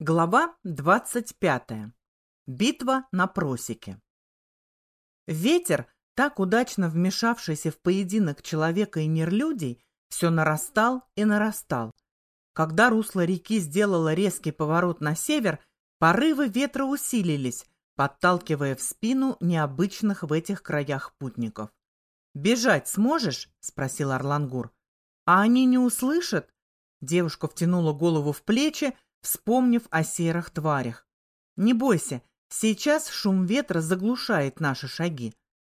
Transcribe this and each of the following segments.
Глава 25. Битва на просеке. Ветер, так удачно вмешавшийся в поединок человека и нерлюдей, все нарастал и нарастал. Когда русло реки сделало резкий поворот на север, порывы ветра усилились, подталкивая в спину необычных в этих краях путников. «Бежать сможешь?» — спросил Орлангур. «А они не услышат?» Девушка втянула голову в плечи, вспомнив о серых тварях. «Не бойся, сейчас шум ветра заглушает наши шаги.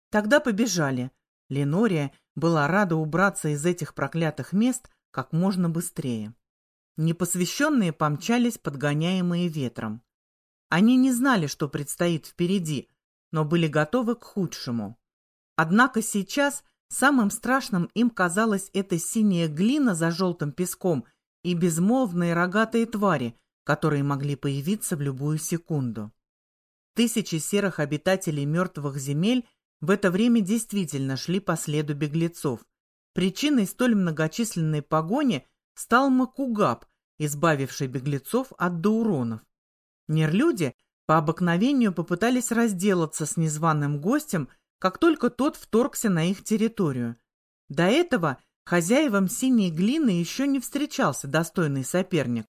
Тогда побежали». Ленория была рада убраться из этих проклятых мест как можно быстрее. Непосвященные помчались, подгоняемые ветром. Они не знали, что предстоит впереди, но были готовы к худшему. Однако сейчас самым страшным им казалась эта синяя глина за желтым песком – и безмолвные рогатые твари, которые могли появиться в любую секунду. Тысячи серых обитателей мертвых земель в это время действительно шли по следу беглецов. Причиной столь многочисленной погони стал Макугаб, избавивший беглецов от доуронов. Нерлюди по обыкновению попытались разделаться с незваным гостем, как только тот вторгся на их территорию. До этого – Хозяевам синей глины еще не встречался достойный соперник.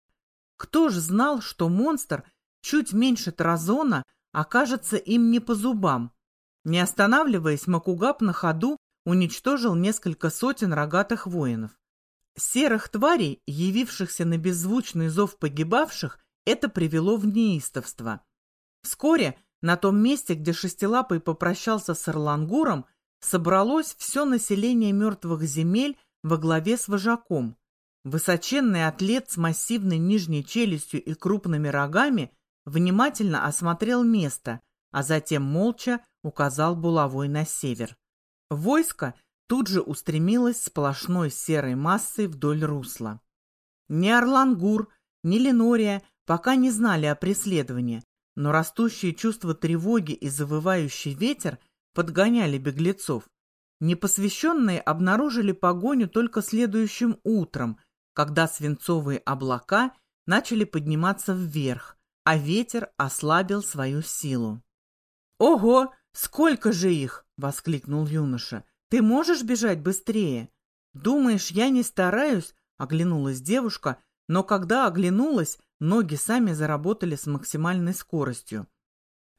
Кто ж знал, что монстр чуть меньше Таразона окажется им не по зубам? Не останавливаясь, Макугаб на ходу уничтожил несколько сотен рогатых воинов. Серых тварей, явившихся на беззвучный зов погибавших, это привело в неистовство. Вскоре на том месте, где Шестилапый попрощался с Орлангуром, собралось все население мертвых земель во главе с вожаком. Высоченный атлет с массивной нижней челюстью и крупными рогами внимательно осмотрел место, а затем молча указал булавой на север. Войско тут же устремилось сплошной серой массой вдоль русла. Ни Орлангур, ни Ленория пока не знали о преследовании, но растущее чувство тревоги и завывающий ветер подгоняли беглецов. Непосвященные обнаружили погоню только следующим утром, когда свинцовые облака начали подниматься вверх, а ветер ослабил свою силу. «Ого, сколько же их!» — воскликнул юноша. «Ты можешь бежать быстрее?» «Думаешь, я не стараюсь?» — оглянулась девушка, но когда оглянулась, ноги сами заработали с максимальной скоростью.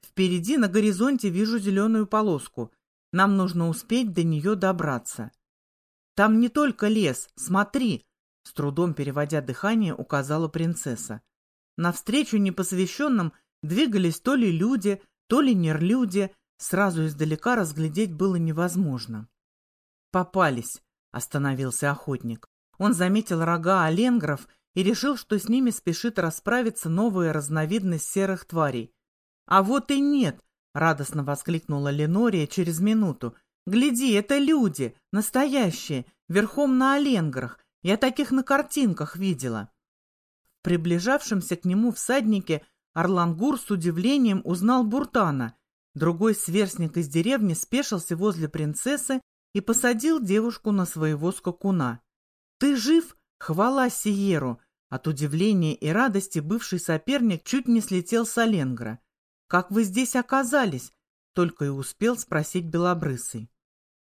Впереди на горизонте вижу зеленую полоску. Нам нужно успеть до нее добраться. Там не только лес, смотри, с трудом переводя дыхание, указала принцесса. Навстречу непосвященным двигались то ли люди, то ли нерлюди, сразу издалека разглядеть было невозможно. «Попались», — остановился охотник. Он заметил рога оленгров и решил, что с ними спешит расправиться новая разновидность серых тварей. «А вот и нет», — радостно воскликнула Ленория через минуту. «Гляди, это люди, настоящие, верхом на оленграх. Я таких на картинках видела». В приближавшемся к нему всаднике Орлангур с удивлением узнал Буртана. Другой сверстник из деревни спешился возле принцессы и посадил девушку на своего скакуна. «Ты жив? Хвала Сиеру!» От удивления и радости бывший соперник чуть не слетел с Оленгра. «Как вы здесь оказались?» — только и успел спросить Белобрысый.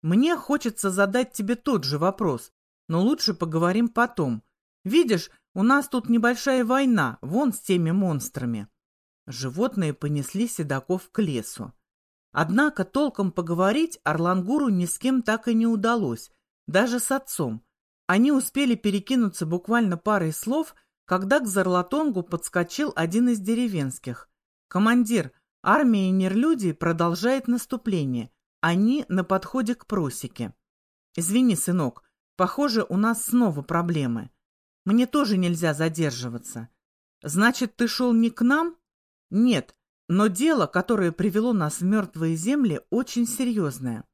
«Мне хочется задать тебе тот же вопрос, но лучше поговорим потом. Видишь, у нас тут небольшая война, вон с теми монстрами». Животные понесли седаков к лесу. Однако толком поговорить Орлангуру ни с кем так и не удалось, даже с отцом. Они успели перекинуться буквально парой слов, когда к Зарлатонгу подскочил один из деревенских. «Командир, армия Нерлюдии продолжает наступление. Они на подходе к просеке. Извини, сынок, похоже, у нас снова проблемы. Мне тоже нельзя задерживаться. Значит, ты шел не к нам? Нет, но дело, которое привело нас в мертвые земли, очень серьезное.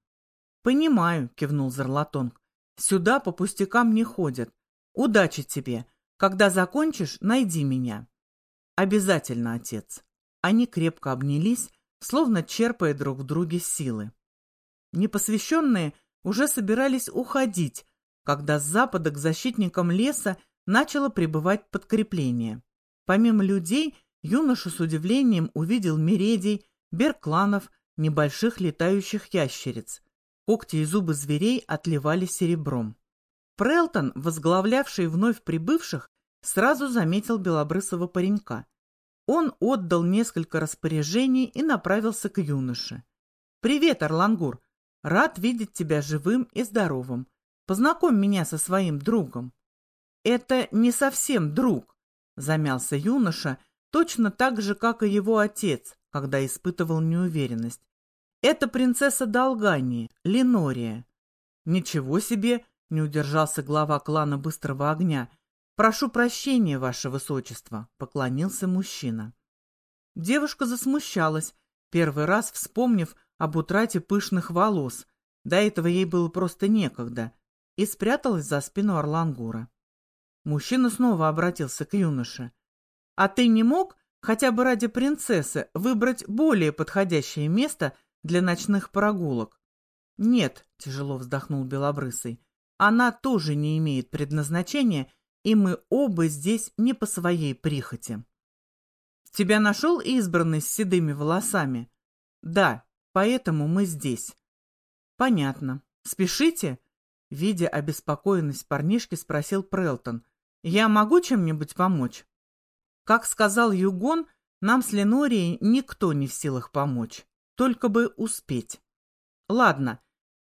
Понимаю, кивнул Зарлатонг. Сюда по пустякам не ходят. Удачи тебе. Когда закончишь, найди меня. Обязательно, отец. Они крепко обнялись, словно черпая друг в друге силы. Непосвященные уже собирались уходить, когда с запада к защитникам леса начало прибывать подкрепление. Помимо людей, юноша с удивлением увидел мередий, беркланов, небольших летающих ящериц. Когти и зубы зверей отливали серебром. Прелтон, возглавлявший вновь прибывших, сразу заметил белобрысого паренька. Он отдал несколько распоряжений и направился к юноше. «Привет, Орлангур! Рад видеть тебя живым и здоровым. Познакомь меня со своим другом». «Это не совсем друг», — замялся юноша, точно так же, как и его отец, когда испытывал неуверенность. «Это принцесса Долгании, Ленория». «Ничего себе!» — не удержался глава клана Быстрого Огня — «Прошу прощения, ваше высочество», — поклонился мужчина. Девушка засмущалась, первый раз вспомнив об утрате пышных волос. До этого ей было просто некогда, и спряталась за спину Орлангура. Мужчина снова обратился к юноше. «А ты не мог, хотя бы ради принцессы, выбрать более подходящее место для ночных прогулок?» «Нет», — тяжело вздохнул Белобрысый, — «она тоже не имеет предназначения и мы оба здесь не по своей прихоти. Тебя нашел избранный с седыми волосами? Да, поэтому мы здесь. Понятно. Спешите? Видя обеспокоенность парнишки, спросил Прелтон. Я могу чем-нибудь помочь? Как сказал Югон, нам с Ленорией никто не в силах помочь. Только бы успеть. Ладно,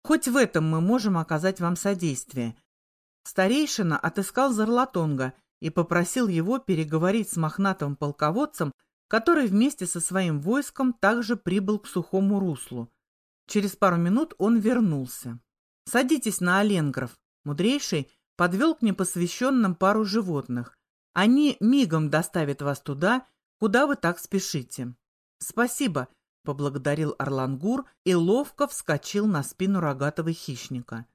хоть в этом мы можем оказать вам содействие. Старейшина отыскал Зарлатонга и попросил его переговорить с мохнатым полководцем, который вместе со своим войском также прибыл к сухому руслу. Через пару минут он вернулся. «Садитесь на Оленгров». Мудрейший подвел к непосвященным пару животных. Они мигом доставят вас туда, куда вы так спешите. «Спасибо», — поблагодарил Орлангур и ловко вскочил на спину рогатого хищника.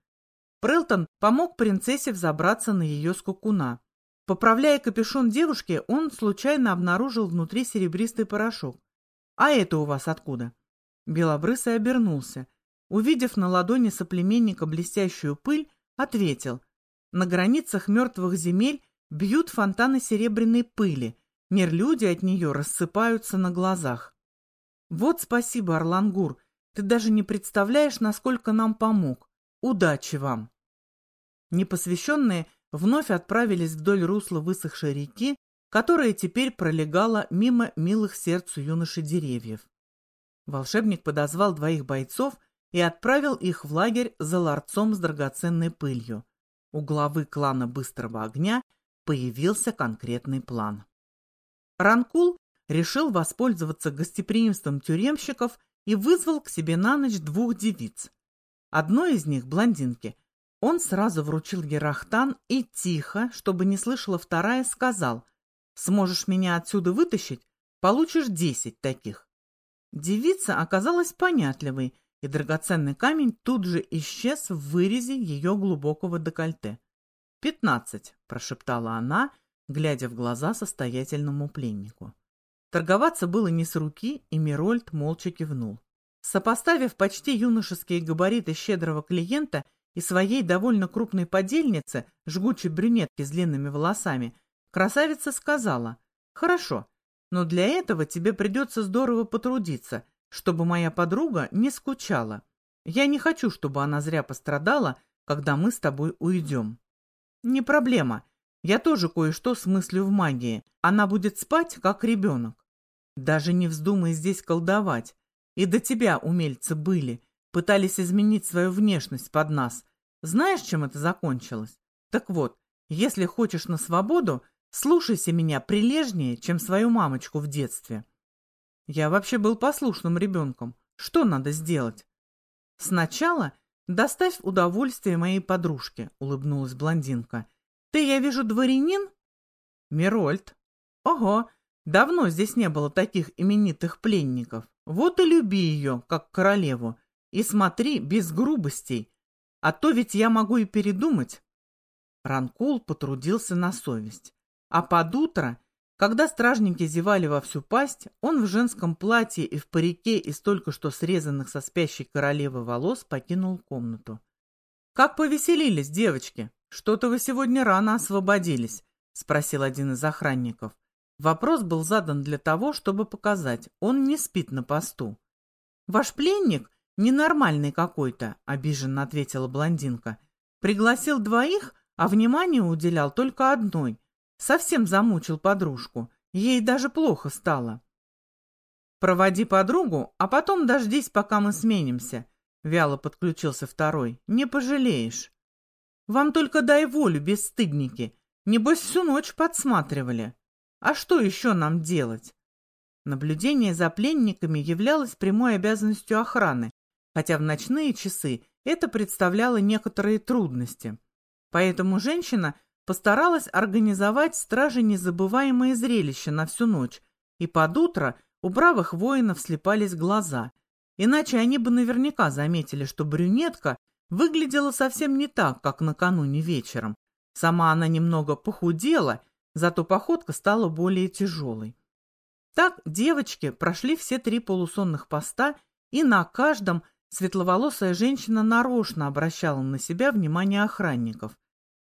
Прелтон помог принцессе взобраться на ее скакуна. Поправляя капюшон девушки, он случайно обнаружил внутри серебристый порошок. «А это у вас откуда?» Белобрысый обернулся. Увидев на ладони соплеменника блестящую пыль, ответил. «На границах мертвых земель бьют фонтаны серебряной пыли. Мир-люди от нее рассыпаются на глазах». «Вот спасибо, Орлангур. Ты даже не представляешь, насколько нам помог. Удачи вам!» Непосвященные вновь отправились вдоль русла высохшей реки, которая теперь пролегала мимо милых сердцу юноши деревьев. Волшебник подозвал двоих бойцов и отправил их в лагерь за ларцом с драгоценной пылью. У главы клана Быстрого Огня появился конкретный план. Ранкул решил воспользоваться гостеприимством тюремщиков и вызвал к себе на ночь двух девиц. Одной из них, блондинки, он сразу вручил Герахтан и тихо, чтобы не слышала вторая, сказал, «Сможешь меня отсюда вытащить, получишь десять таких». Девица оказалась понятливой, и драгоценный камень тут же исчез в вырезе ее глубокого декольте. «Пятнадцать», — прошептала она, глядя в глаза состоятельному пленнику. Торговаться было не с руки, и Мирольд молча кивнул. Сопоставив почти юношеские габариты щедрого клиента и своей довольно крупной подельницы, жгучей брюнетки с длинными волосами, красавица сказала, «Хорошо, но для этого тебе придется здорово потрудиться, чтобы моя подруга не скучала. Я не хочу, чтобы она зря пострадала, когда мы с тобой уйдем». «Не проблема. Я тоже кое-что смыслю в магии. Она будет спать, как ребенок. Даже не вздумай здесь колдовать. И до тебя умельцы были, пытались изменить свою внешность под нас. Знаешь, чем это закончилось? Так вот, если хочешь на свободу, слушайся меня прилежнее, чем свою мамочку в детстве. Я вообще был послушным ребенком. Что надо сделать? Сначала доставь удовольствие моей подружке, улыбнулась блондинка. Ты, я вижу, дворянин? Мирольд. Ого, давно здесь не было таких именитых пленников. Вот и люби ее, как королеву, и смотри без грубостей, а то ведь я могу и передумать. Ранкул потрудился на совесть. А под утро, когда стражники зевали во всю пасть, он в женском платье и в парике из только что срезанных со спящей королевы волос покинул комнату. «Как повеселились, девочки! Что-то вы сегодня рано освободились», — спросил один из охранников. Вопрос был задан для того, чтобы показать, он не спит на посту. «Ваш пленник ненормальный какой-то», — обиженно ответила блондинка. «Пригласил двоих, а внимание уделял только одной. Совсем замучил подружку. Ей даже плохо стало». «Проводи подругу, а потом дождись, пока мы сменимся», — вяло подключился второй. «Не пожалеешь». «Вам только дай волю, бесстыдники. Небось, всю ночь подсматривали». А что еще нам делать? Наблюдение за пленниками являлось прямой обязанностью охраны, хотя в ночные часы это представляло некоторые трудности. Поэтому женщина постаралась организовать страже незабываемое зрелище на всю ночь, и под утро у бравых воинов слепались глаза. Иначе они бы наверняка заметили, что брюнетка выглядела совсем не так, как накануне вечером. Сама она немного похудела зато походка стала более тяжелой. Так девочки прошли все три полусонных поста, и на каждом светловолосая женщина нарочно обращала на себя внимание охранников.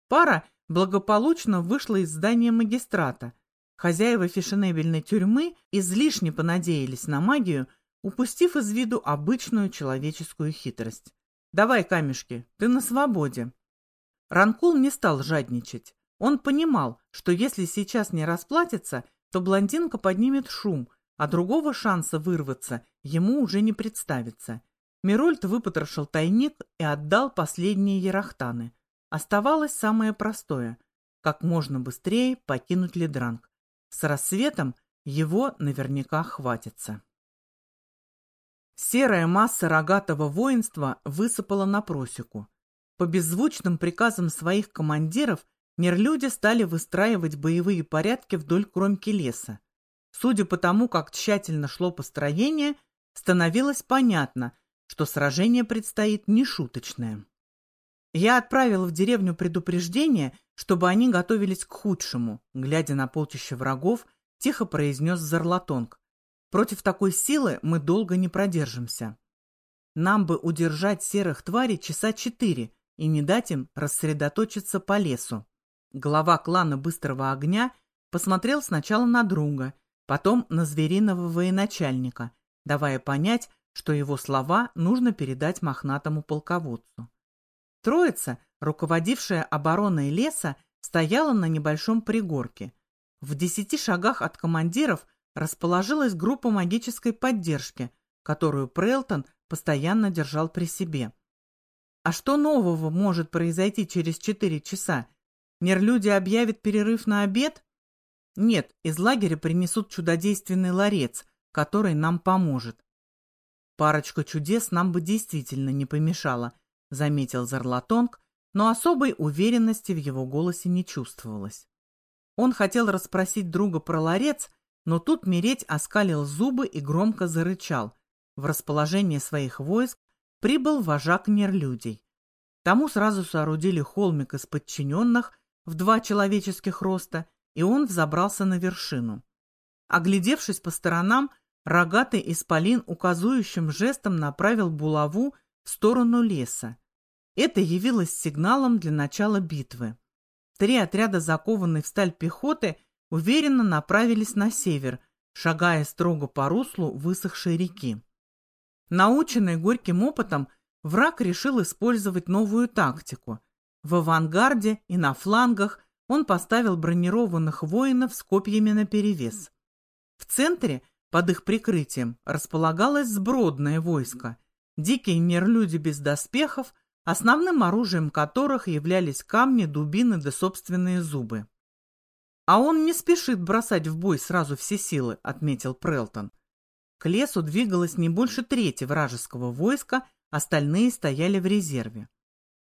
Пара благополучно вышла из здания магистрата. Хозяева фешенебельной тюрьмы излишне понадеялись на магию, упустив из виду обычную человеческую хитрость. «Давай, камешки, ты на свободе». Ранкул не стал жадничать. Он понимал, что если сейчас не расплатится, то блондинка поднимет шум, а другого шанса вырваться ему уже не представится. Мирольд выпотрошил тайник и отдал последние ярахтаны. Оставалось самое простое – как можно быстрее покинуть Ледранг. С рассветом его наверняка хватится. Серая масса рогатого воинства высыпала на просеку. По беззвучным приказам своих командиров – Мирлюди стали выстраивать боевые порядки вдоль кромки леса. Судя по тому, как тщательно шло построение, становилось понятно, что сражение предстоит нешуточное. Я отправил в деревню предупреждение, чтобы они готовились к худшему, глядя на полчища врагов, тихо произнес Зарлатонг. Против такой силы мы долго не продержимся. Нам бы удержать серых тварей часа четыре и не дать им рассредоточиться по лесу. Глава клана Быстрого Огня посмотрел сначала на друга, потом на звериного военачальника, давая понять, что его слова нужно передать мохнатому полководцу. Троица, руководившая обороной леса, стояла на небольшом пригорке. В десяти шагах от командиров расположилась группа магической поддержки, которую Прелтон постоянно держал при себе. А что нового может произойти через четыре часа, Мерлюди объявит перерыв на обед? Нет, из лагеря принесут чудодейственный ларец, который нам поможет. Парочка чудес нам бы действительно не помешала, заметил Зарлатонг, но особой уверенности в его голосе не чувствовалось. Он хотел расспросить друга про ларец, но тут Мереть оскалил зубы и громко зарычал. В расположение своих войск прибыл вожак нерлюдей. Тому сразу соорудили холмик из подчиненных, в два человеческих роста, и он взобрался на вершину. Оглядевшись по сторонам, рогатый исполин указующим жестом направил булаву в сторону леса. Это явилось сигналом для начала битвы. Три отряда, закованной в сталь пехоты, уверенно направились на север, шагая строго по руслу высохшей реки. Наученный горьким опытом, враг решил использовать новую тактику. В авангарде и на флангах он поставил бронированных воинов с копьями наперевес. В центре, под их прикрытием, располагалось сбродное войско. Дикие нерлюди без доспехов, основным оружием которых являлись камни, дубины да собственные зубы. «А он не спешит бросать в бой сразу все силы», — отметил Прелтон. К лесу двигалось не больше трети вражеского войска, остальные стояли в резерве.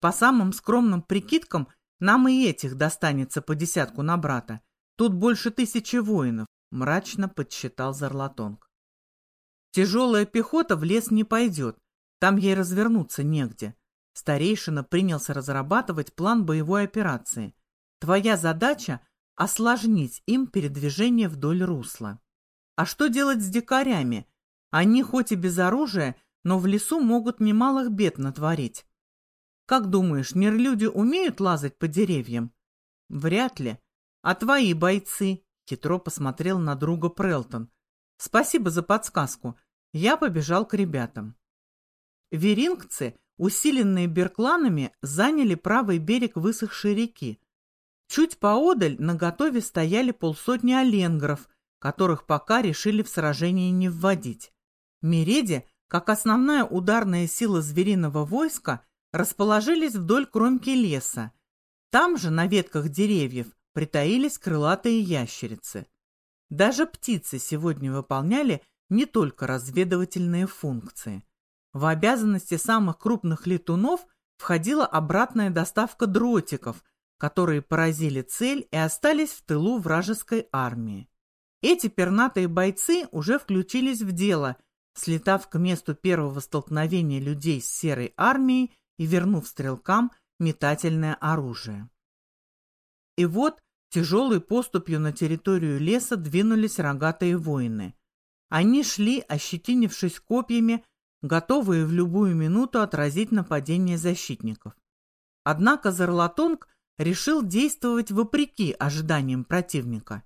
По самым скромным прикидкам, нам и этих достанется по десятку на брата. Тут больше тысячи воинов, мрачно подсчитал Зарлатонг. Тяжелая пехота в лес не пойдет, там ей развернуться негде. Старейшина принялся разрабатывать план боевой операции. Твоя задача – осложнить им передвижение вдоль русла. А что делать с дикарями? Они хоть и без оружия, но в лесу могут немалых бед натворить. Как думаешь, нерлюди умеют лазать по деревьям? Вряд ли. А твои бойцы? Хитро посмотрел на друга Прелтон. Спасибо за подсказку. Я побежал к ребятам. Верингцы, усиленные беркланами, заняли правый берег высохшей реки. Чуть поодаль на готове стояли полсотни оленгров, которых пока решили в сражении не вводить. Мереди, как основная ударная сила звериного войска, расположились вдоль кромки леса. Там же, на ветках деревьев, притаились крылатые ящерицы. Даже птицы сегодня выполняли не только разведывательные функции. В обязанности самых крупных летунов входила обратная доставка дротиков, которые поразили цель и остались в тылу вражеской армии. Эти пернатые бойцы уже включились в дело, слетав к месту первого столкновения людей с серой армией и вернув стрелкам метательное оружие. И вот тяжелой поступью на территорию леса двинулись рогатые воины. Они шли, ощетинившись копьями, готовые в любую минуту отразить нападение защитников. Однако Зарлатонг решил действовать вопреки ожиданиям противника.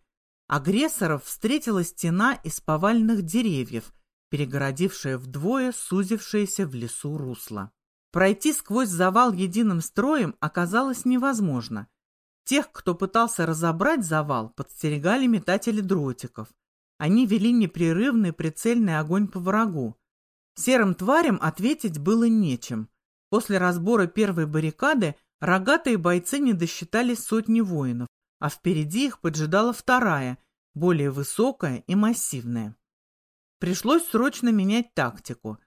Агрессоров встретила стена из повальных деревьев, перегородившая вдвое сузившееся в лесу русло. Пройти сквозь завал единым строем оказалось невозможно. Тех, кто пытался разобрать завал, подстерегали метатели дротиков. Они вели непрерывный прицельный огонь по врагу. Серым тварям ответить было нечем. После разбора первой баррикады рогатые бойцы не досчитали сотни воинов, а впереди их поджидала вторая, более высокая и массивная. Пришлось срочно менять тактику.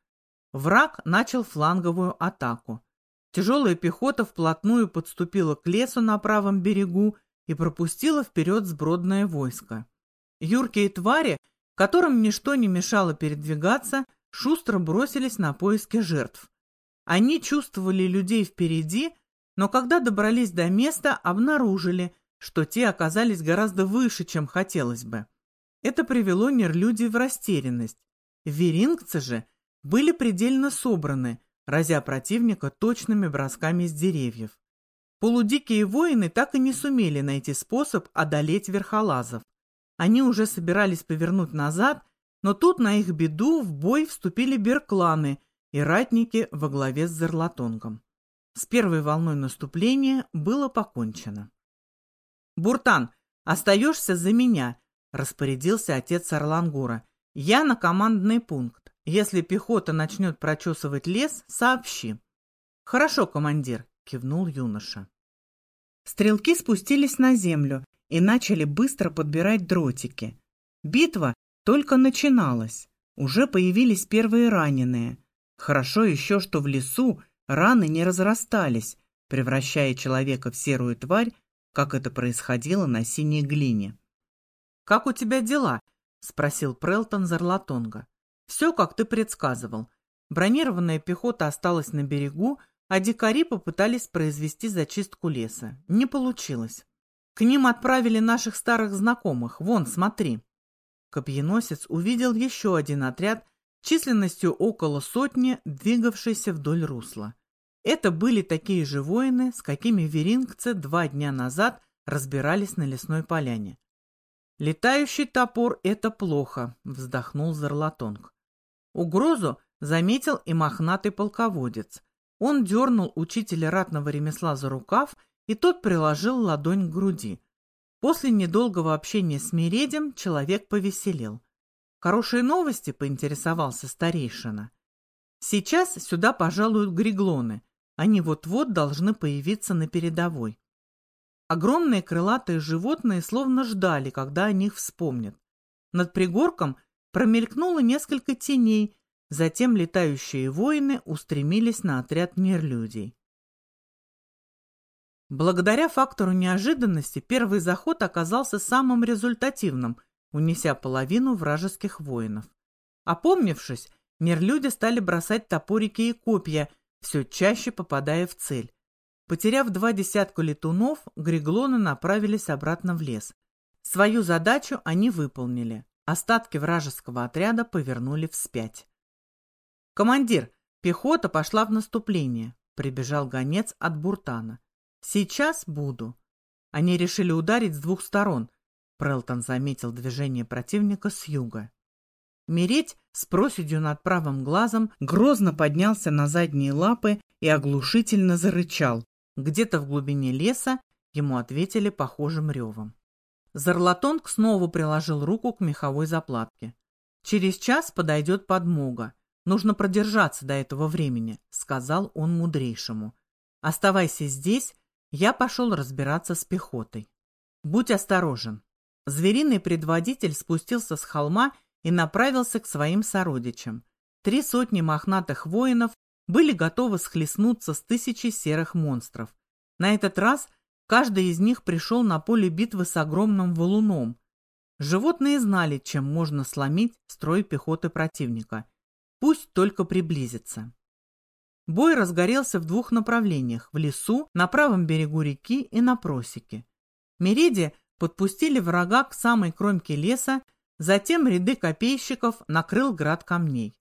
Враг начал фланговую атаку. Тяжелая пехота вплотную подступила к лесу на правом берегу и пропустила вперед сбродное войско. Юркие твари, которым ничто не мешало передвигаться, шустро бросились на поиски жертв. Они чувствовали людей впереди, но когда добрались до места, обнаружили, что те оказались гораздо выше, чем хотелось бы. Это привело нерлюдей в растерянность. Верингцы же – были предельно собраны, разя противника точными бросками с деревьев. Полудикие воины так и не сумели найти способ одолеть верхолазов. Они уже собирались повернуть назад, но тут на их беду в бой вступили беркланы и ратники во главе с Зерлатонгом. С первой волной наступления было покончено. «Буртан, остаешься за меня», — распорядился отец Орлангура. «Я на командный пункт. Если пехота начнет прочесывать лес, сообщи. Хорошо, командир, кивнул юноша. Стрелки спустились на землю и начали быстро подбирать дротики. Битва только начиналась. Уже появились первые раненые. Хорошо еще, что в лесу раны не разрастались, превращая человека в серую тварь, как это происходило на синей глине. «Как у тебя дела?» — спросил Прелтон Зарлатонга. Все, как ты предсказывал. Бронированная пехота осталась на берегу, а дикари попытались произвести зачистку леса. Не получилось. К ним отправили наших старых знакомых. Вон, смотри. Копьеносец увидел еще один отряд численностью около сотни, двигавшийся вдоль русла. Это были такие же воины, с какими верингцы два дня назад разбирались на лесной поляне. «Летающий топор — это плохо», — вздохнул Зарлатонг. Угрозу заметил и мохнатый полководец. Он дернул учителя ратного ремесла за рукав, и тот приложил ладонь к груди. После недолгого общения с Мередем человек повеселел. «Хорошие новости?» — поинтересовался старейшина. «Сейчас сюда пожалуют григлоны. Они вот-вот должны появиться на передовой». Огромные крылатые животные словно ждали, когда о них вспомнят. Над пригорком Промелькнуло несколько теней, затем летающие воины устремились на отряд нерлюдей. Благодаря фактору неожиданности первый заход оказался самым результативным, унеся половину вражеских воинов. Опомнившись, мирлюди стали бросать топорики и копья, все чаще попадая в цель. Потеряв два десятка летунов, григлоны направились обратно в лес. Свою задачу они выполнили. Остатки вражеского отряда повернули вспять. «Командир, пехота пошла в наступление», — прибежал гонец от Буртана. «Сейчас буду». Они решили ударить с двух сторон. Прелтон заметил движение противника с юга. Мереть с проседью над правым глазом грозно поднялся на задние лапы и оглушительно зарычал. Где-то в глубине леса ему ответили похожим ревом. Зарлатонг снова приложил руку к меховой заплатке. «Через час подойдет подмога. Нужно продержаться до этого времени», — сказал он мудрейшему. «Оставайся здесь, я пошел разбираться с пехотой. Будь осторожен». Звериный предводитель спустился с холма и направился к своим сородичам. Три сотни мохнатых воинов были готовы схлестнуться с тысячей серых монстров. На этот раз каждый из них пришел на поле битвы с огромным валуном. Животные знали, чем можно сломить строй пехоты противника. Пусть только приблизится. Бой разгорелся в двух направлениях – в лесу, на правом берегу реки и на просеке. Мериди подпустили врага к самой кромке леса Затем ряды копейщиков накрыл град камней.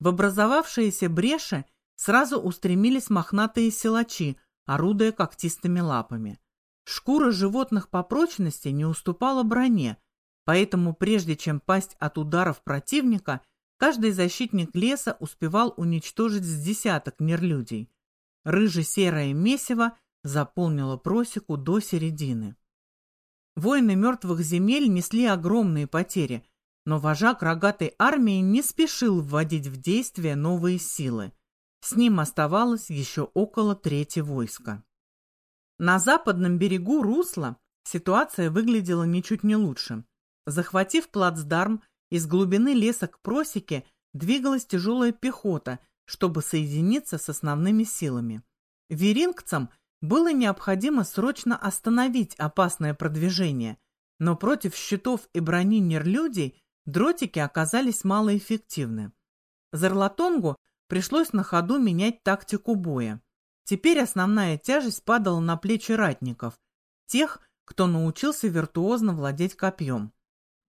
В образовавшиеся бреши сразу устремились мохнатые силачи, орудуя когтистыми лапами. Шкура животных по прочности не уступала броне, поэтому прежде чем пасть от ударов противника, каждый защитник леса успевал уничтожить с десяток нерлюдей. Рыже-серое месиво заполнило просеку до середины. Воины мертвых земель несли огромные потери, но вожак рогатой армии не спешил вводить в действие новые силы. С ним оставалось еще около трети войска. На западном берегу русла ситуация выглядела ничуть не лучше. Захватив плацдарм, из глубины леса к просеке двигалась тяжелая пехота, чтобы соединиться с основными силами. Верингцам – было необходимо срочно остановить опасное продвижение, но против щитов и брони нерлюдей дротики оказались малоэффективны. Зарлатонгу пришлось на ходу менять тактику боя. Теперь основная тяжесть падала на плечи ратников, тех, кто научился виртуозно владеть копьем.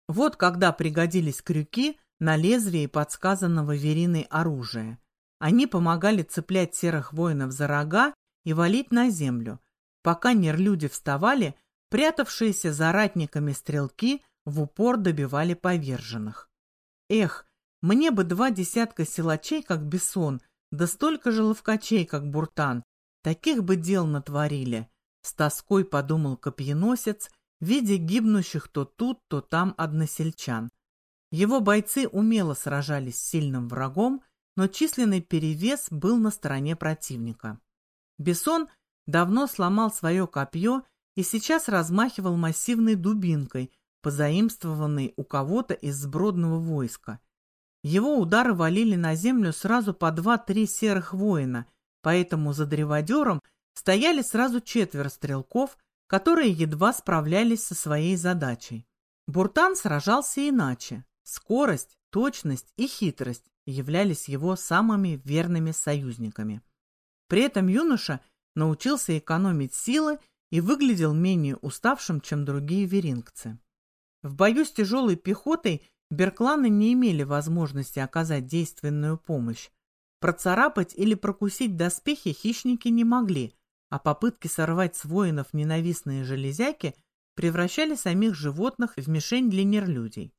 Вот когда пригодились крюки на лезвии подсказанного вериной оружия. Они помогали цеплять серых воинов за рога и валить на землю, пока нерлюди вставали, прятавшиеся за ратниками стрелки в упор добивали поверженных. Эх, мне бы два десятка силачей, как Бессон, да столько же ловкачей, как Буртан, таких бы дел натворили, с тоской подумал копьеносец, видя гибнущих то тут, то там односельчан. Его бойцы умело сражались с сильным врагом, но численный перевес был на стороне противника. Бессон давно сломал свое копье и сейчас размахивал массивной дубинкой, позаимствованной у кого-то из сбродного войска. Его удары валили на землю сразу по два-три серых воина, поэтому за древодером стояли сразу четверо стрелков, которые едва справлялись со своей задачей. Буртан сражался иначе. Скорость, точность и хитрость являлись его самыми верными союзниками. При этом юноша научился экономить силы и выглядел менее уставшим, чем другие верингцы. В бою с тяжелой пехотой беркланы не имели возможности оказать действенную помощь. Процарапать или прокусить доспехи хищники не могли, а попытки сорвать с воинов ненавистные железяки превращали самих животных в мишень для нерлюдей.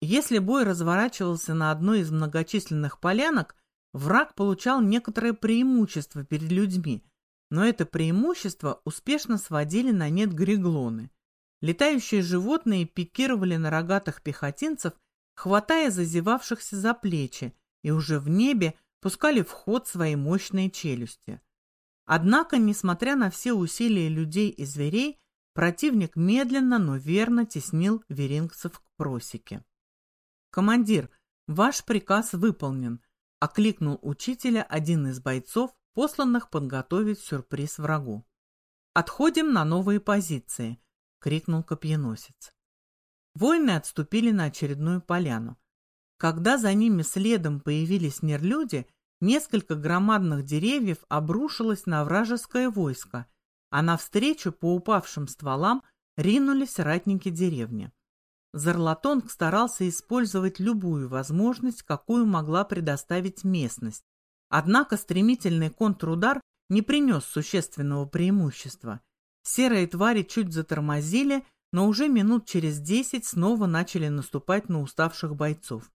Если бой разворачивался на одной из многочисленных полянок, Враг получал некоторое преимущество перед людьми, но это преимущество успешно сводили на нет григлоны. Летающие животные пикировали на рогатых пехотинцев, хватая зазевавшихся за плечи, и уже в небе пускали в ход свои мощные челюсти. Однако, несмотря на все усилия людей и зверей, противник медленно, но верно теснил верингцев к просеке. «Командир, ваш приказ выполнен», окликнул учителя один из бойцов, посланных подготовить сюрприз врагу. «Отходим на новые позиции!» — крикнул копьеносец. Воины отступили на очередную поляну. Когда за ними следом появились нерлюди, несколько громадных деревьев обрушилось на вражеское войско, а навстречу по упавшим стволам ринулись ратники деревни. Зарлатонг старался использовать любую возможность, какую могла предоставить местность. Однако стремительный контрудар не принес существенного преимущества. Серые твари чуть затормозили, но уже минут через десять снова начали наступать на уставших бойцов.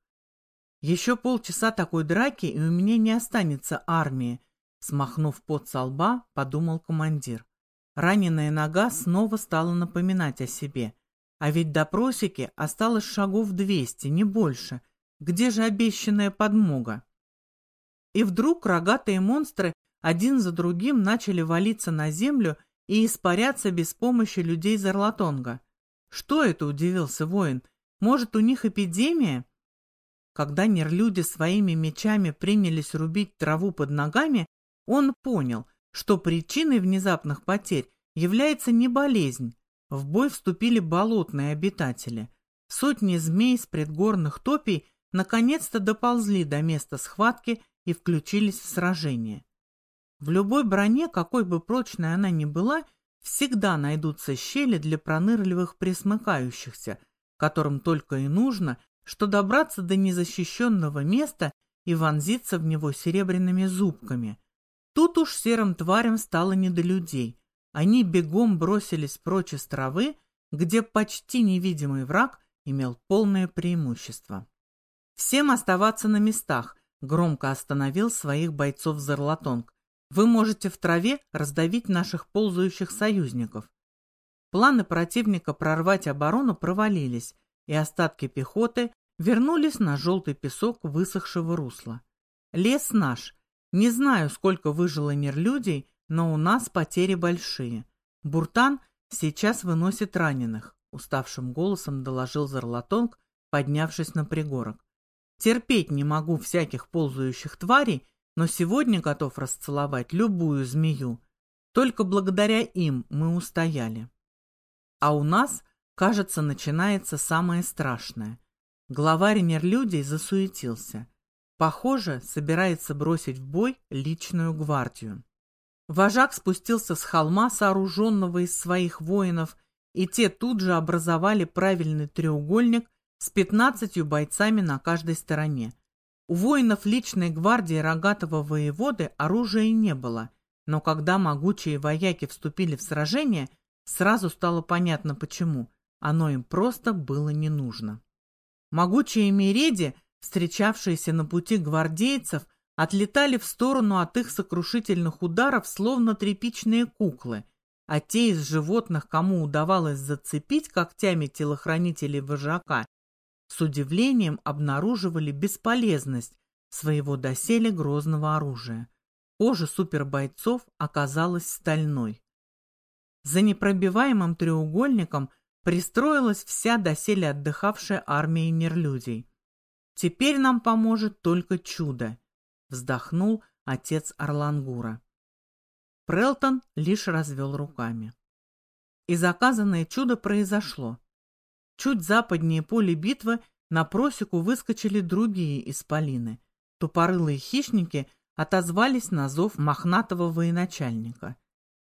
Еще полчаса такой драки, и у меня не останется армии, смахнув пот со лба, подумал командир. Раненая нога снова стала напоминать о себе. А ведь до просеки осталось шагов двести, не больше. Где же обещанная подмога? И вдруг рогатые монстры один за другим начали валиться на землю и испаряться без помощи людей Зарлатонга. Что это, удивился воин? Может, у них эпидемия? Когда нерлюди своими мечами принялись рубить траву под ногами, он понял, что причиной внезапных потерь является не болезнь. В бой вступили болотные обитатели. Сотни змей с предгорных топий наконец-то доползли до места схватки и включились в сражение. В любой броне, какой бы прочной она ни была, всегда найдутся щели для пронырливых пресмыкающихся, которым только и нужно, что добраться до незащищенного места и вонзиться в него серебряными зубками. Тут уж серым тварям стало не до людей. Они бегом бросились прочь из травы, где почти невидимый враг имел полное преимущество. Всем оставаться на местах, громко остановил своих бойцов Зарлатонг. Вы можете в траве раздавить наших ползающих союзников. Планы противника прорвать оборону провалились, и остатки пехоты вернулись на желтый песок высохшего русла. Лес наш. Не знаю, сколько выжило нерлюдей, но у нас потери большие. Буртан сейчас выносит раненых, уставшим голосом доложил Зарлатонг, поднявшись на пригорок. Терпеть не могу всяких ползающих тварей но сегодня готов расцеловать любую змею. Только благодаря им мы устояли. А у нас, кажется, начинается самое страшное. Главарь нерлюдей засуетился. Похоже, собирается бросить в бой личную гвардию. Вожак спустился с холма, сооруженного из своих воинов, и те тут же образовали правильный треугольник с пятнадцатью бойцами на каждой стороне. У воинов личной гвардии рогатого воеводы оружия не было, но когда могучие вояки вступили в сражение, сразу стало понятно почему. Оно им просто было не нужно. Могучие мереди, встречавшиеся на пути гвардейцев, отлетали в сторону от их сокрушительных ударов, словно тряпичные куклы, а те из животных, кому удавалось зацепить когтями телохранителей вожака, с удивлением обнаруживали бесполезность своего доселе грозного оружия. Кожа супербойцов оказалась стальной. За непробиваемым треугольником пристроилась вся доселе отдыхавшая армия нерлюдей. «Теперь нам поможет только чудо», — вздохнул отец Орлангура. Прелтон лишь развел руками. И заказанное чудо произошло. Чуть западнее поля битвы на просеку выскочили другие исполины. Тупорылые хищники отозвались на зов мохнатого военачальника.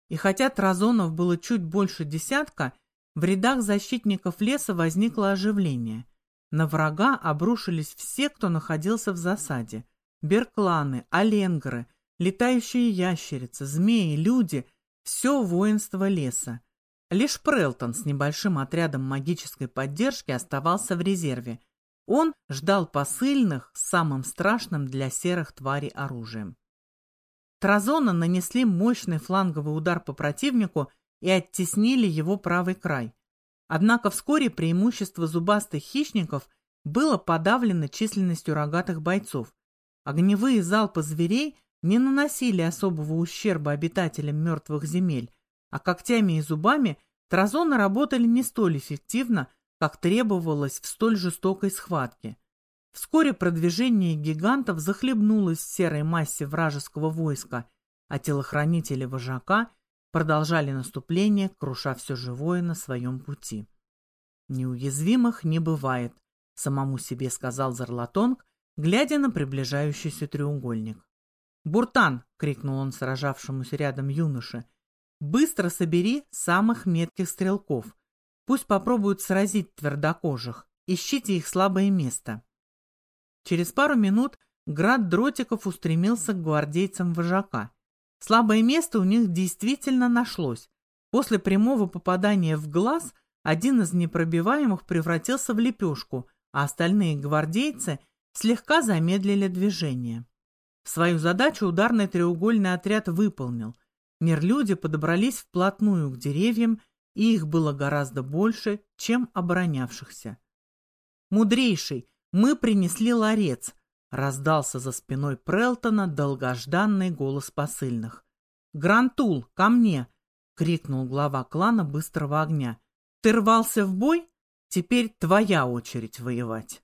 И хотя тразонов было чуть больше десятка, в рядах защитников леса возникло оживление. На врага обрушились все, кто находился в засаде. Беркланы, оленгры, летающие ящерицы, змеи, люди — все воинство леса. Лишь Прелтон с небольшим отрядом магической поддержки оставался в резерве. Он ждал посыльных с самым страшным для серых тварей оружием. Тразона нанесли мощный фланговый удар по противнику и оттеснили его правый край. Однако вскоре преимущество зубастых хищников было подавлено численностью рогатых бойцов. Огневые залпы зверей не наносили особого ущерба обитателям мертвых земель, а когтями и зубами тразоны работали не столь эффективно, как требовалось в столь жестокой схватке. Вскоре продвижение гигантов захлебнулось в серой массе вражеского войска, а телохранители вожака продолжали наступление, круша все живое на своем пути. «Неуязвимых не бывает», — самому себе сказал Зарлатонг, глядя на приближающийся треугольник. «Буртан!» — крикнул он сражавшемуся рядом юноше. Быстро собери самых метких стрелков. Пусть попробуют сразить твердокожих. Ищите их слабое место. Через пару минут град дротиков устремился к гвардейцам вожака. Слабое место у них действительно нашлось. После прямого попадания в глаз один из непробиваемых превратился в лепешку, а остальные гвардейцы слегка замедлили движение. Свою задачу ударный треугольный отряд выполнил. Мирлюди подобрались вплотную к деревьям, и их было гораздо больше, чем оборонявшихся. «Мудрейший, мы принесли ларец», — раздался за спиной Прелтона долгожданный голос посыльных. «Грантул, ко мне!» — крикнул глава клана Быстрого Огня. «Ты рвался в бой? Теперь твоя очередь воевать».